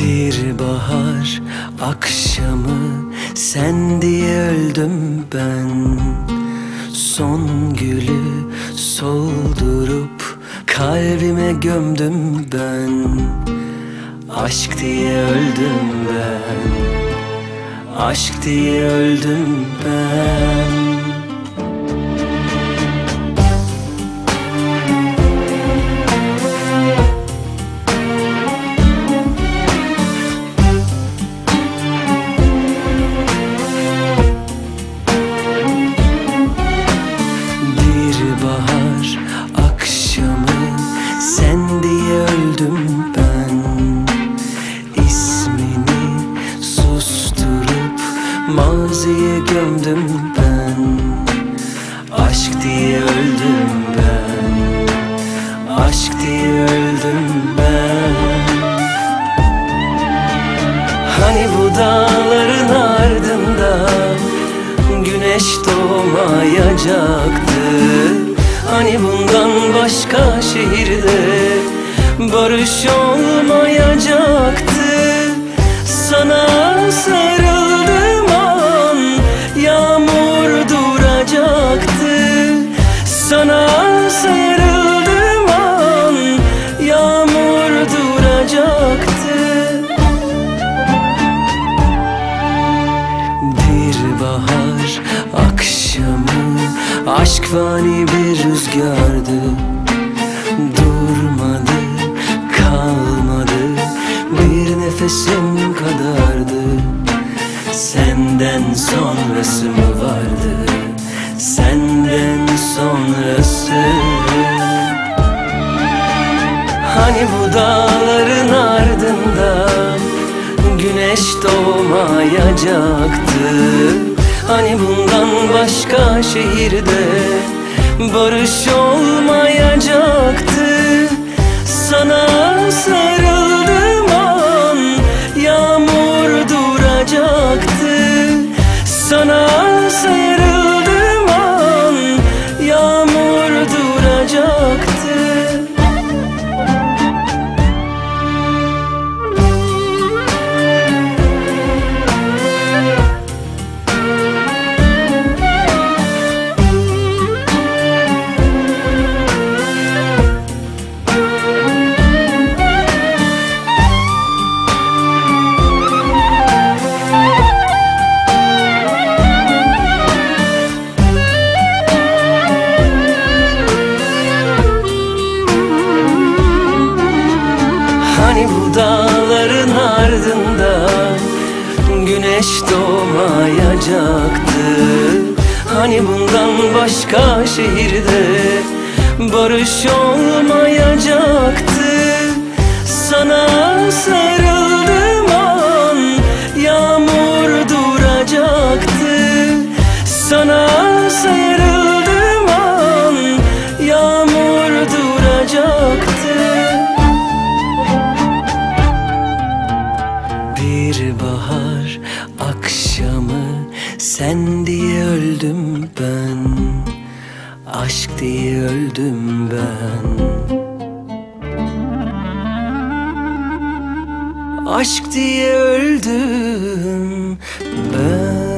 Bir bahar akşamı sen diye öldüm ben. Son gülü soldurup kalbime gömdüm ben. Aşk diye öldüm ben. Aşk diye öldüm ben öldüm ben. İsmini susturup maziye gömdüm ben. Aşk diye öldüm ben. Aşk diye öldüm ben. Hani bu dağların ardında Güneş doğmayacaktı Hani bundan başka şehirde Barış olmayacaktı. Sana sarıldığım an Yağmur duracaktı. Sana sarıldığım an Yağmur duracaktı. Bir bahar akşamı Aşk fani bir rüzgardı nefesim kadardı. Senden sonrası mı vardı? Senden sonrası. Hani bu dağların ardında Güneş doğmayacaktı? Hani bundan başka şehirde Barış olmayacaktı Sana Güneş doğmayacaktı. Hani bundan başka şehirde Barış olmayacaktı. Sana sarıldığım an Yağmur duracaktı. Sana sarıldığım sen diye öldüm ben Aşk diye öldüm ben. Aşk diye öldüm ben